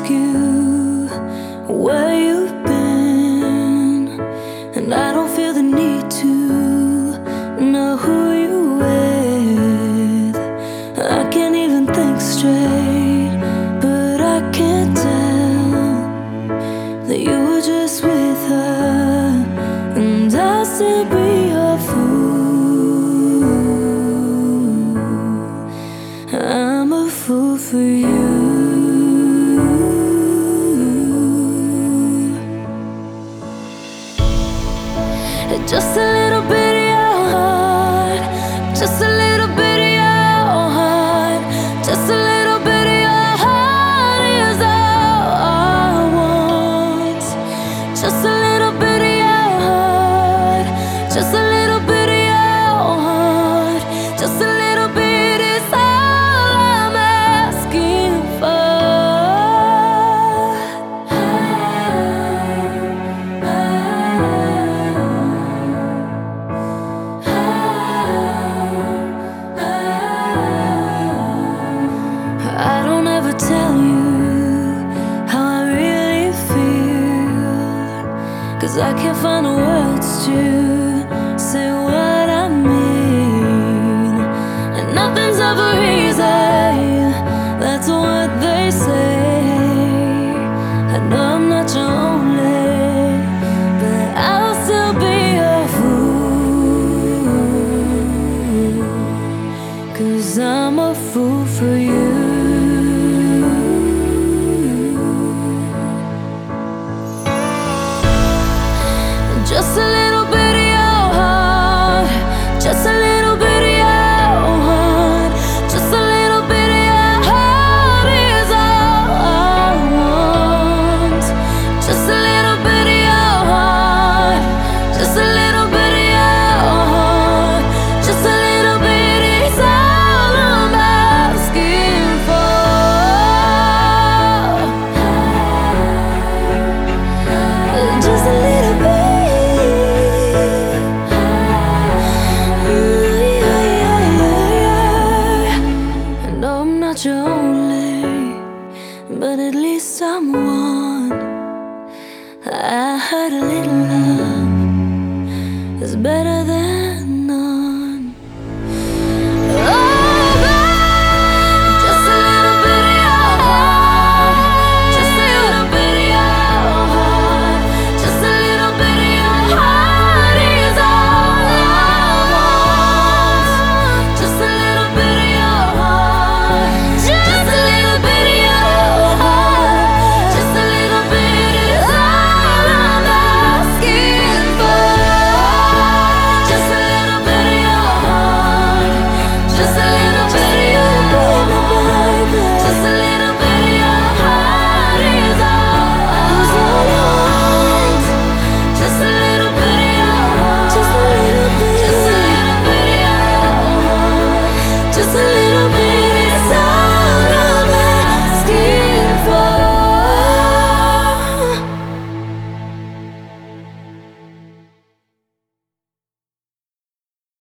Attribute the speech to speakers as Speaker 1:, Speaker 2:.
Speaker 1: ask you where you've been, and I don't feel the need to know who you with. I can't even think straight, but I can't tell that you were just with her, and I still be. Just a little bit of your heart. Just a little bit of your heart. Just a little bit of your heart is all I want. Just a little bit of your heart. Just a find the words to say what I mean. And nothing's ever easy, that's what they say. I know I'm not your only, but I'll still be a fool. Cause I'm a fool for you. Just a little I heard a little love is better than.